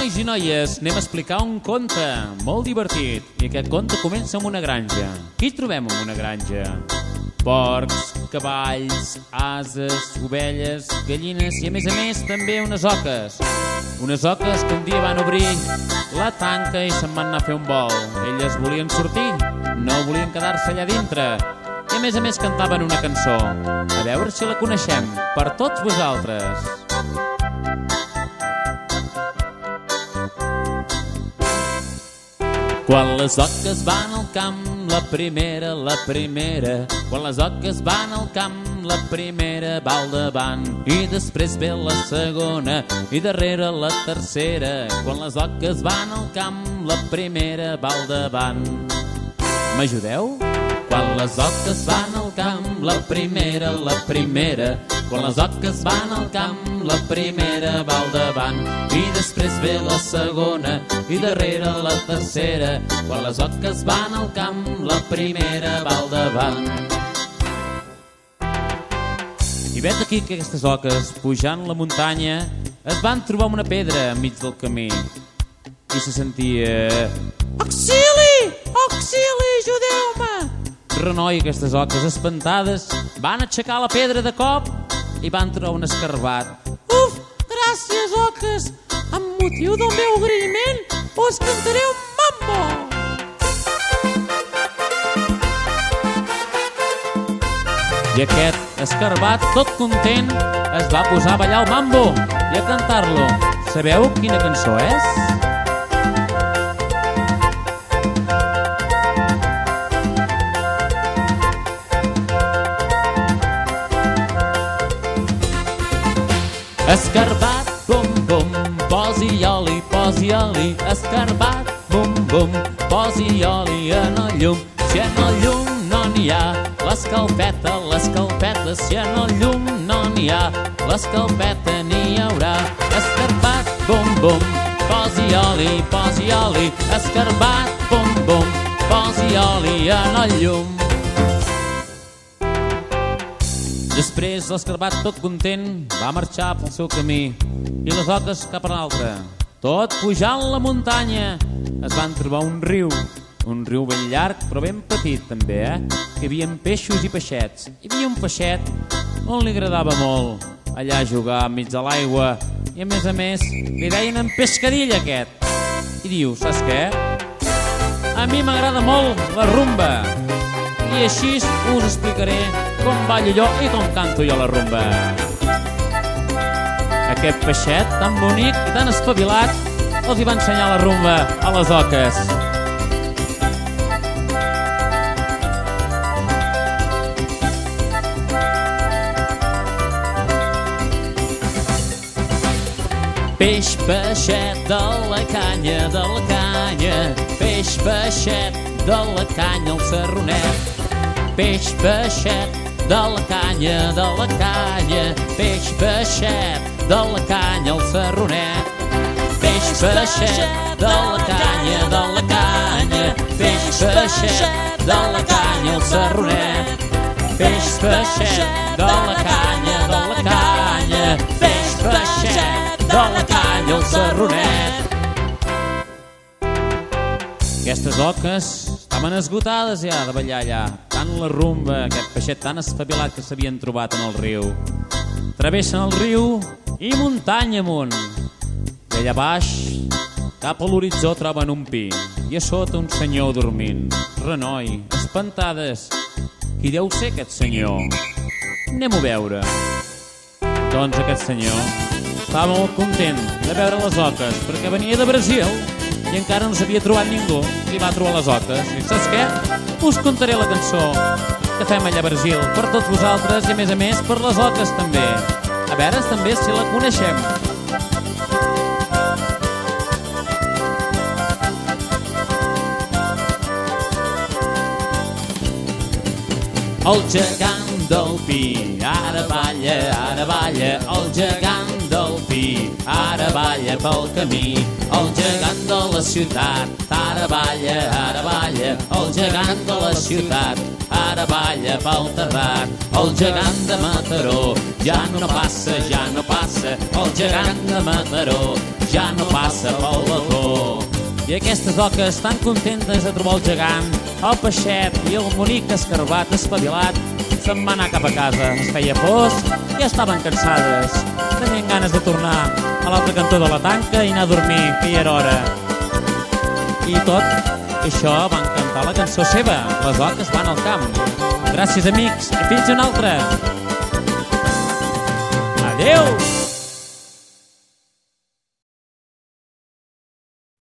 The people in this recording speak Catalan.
nois i noies, anem a explicar un conte molt divertit. I aquest conte comença amb una granja. Qui trobem en una granja? Porcs, cavalls, ases, ovelles, gallines i a més a més també unes oques. Unes oques que un dia van obrir la tanca i se'n van anar a fer un vol. Elles volien sortir, no volien quedar-se allà dintre. I a més a més cantaven una cançó. A veure si la coneixem, per tots vosaltres. Quan les oques van al camp, la primera, la primera. Quan les oques van al camp, la primera va al davant. I després ve la segona i darrere la tercera. Quan les oques van al camp, la primera va al davant. M'ajudeu? Quan les oques van al camp, la primera, la primera. Quan les oques van al camp, la primera va al davant. I després ve la segona i darrere la tercera. Quan les oques van al camp, la primera va al davant. I vet aquí que aquestes oques, pujant la muntanya, es van trobar una pedra enmig del camí. I se sentia... Auxili! Auxili! Ajudeu-me! Renoi, aquestes oques espantades van aixecar la pedra de cop i van trobar un escarbat. Uf, gràcies, oques! Amb motiu del meu agraïment us cantaré un mambo! I aquest escarbat, tot content, es va posar a ballar el mambo i a cantar-lo. Sabeu quina cançó és? Escarbat, bum, bum, posi oli, posi oli, escarbat, bum, bum, posi oli en el llum. Si en el llum no n'hi ha, l'escalpeta, l'escalpeta, si en el llum no n'hi ha, l'escalpeta n'hi haurà. Escarbat, bum, bum, posi oli, posi oli, escarbat, bum, bum, posi oli en el llum. Després l'escarbat tot content va marxar pel seu camí i les oques cap a l'altre. Tot pujant la muntanya es van trobar un riu, un riu ben llarg però ben petit també, eh? Hi havia peixos i peixets. Hi havia un peixet on li agradava molt allà jugar enmig de l'aigua i a més a més li deien en pescadilla aquest. I diu, saps què? A mi m'agrada molt la rumba i així us explicaré com ballo jo i com canto jo la rumba. Aquest peixet tan bonic i tan espavilat els hi va ensenyar la rumba a les oques. Peix peixet de la canya, de la canya, peix peixet de la canya al serronet. Peix peixet de la canya, de la canya, peix peixet de la canya al serronet. Peix peixet de la canya, de la canya, peix peixet de la canya al serronet. Peix peixet de la canya, de la canya, peix peixet de la canya al serronet. Aquestes oques estaven esgotades ja de ballar allà. Tant la rumba, aquest peixet tan espavilat que s'havien trobat en el riu. Travessen el riu i muntanya amunt. I allà baix, cap a l'horitzó troben un pi i a sota un senyor dormint. Renoi, espantades. Qui deu ser aquest senyor? Anem a veure. Doncs aquest senyor estava molt content de veure les oques perquè venia de Brasil i encara no s'havia trobat ningú i va trobar les oques. I saps què? Us contaré la cançó que fem allà a Brasil per tots vosaltres i a més a més per les oques també. A veure també si la coneixem. El gegant del pi, ara balla, ara balla, el gegant del pi, ara balla pel camí. El gegant de la ciutat, ara balla, ara balla, el gegant de la ciutat, ara balla pel terrat. El gegant de Mataró, ja no passa, ja no passa, el gegant de Mataró ja no passa pel balcó. I aquestes oques tan contentes de trobar el gegant, el peixet i el monic escarbat espavilat se'n van anar cap a casa. Es feia fosc i estaven cansades. Tenien ganes de tornar a l'altre cantó de la tanca i anar a dormir, que ja era hora. I tot això van cantar la cançó seva, Les oques van al camp. Gràcies, amics, i fins una altra. Adeu!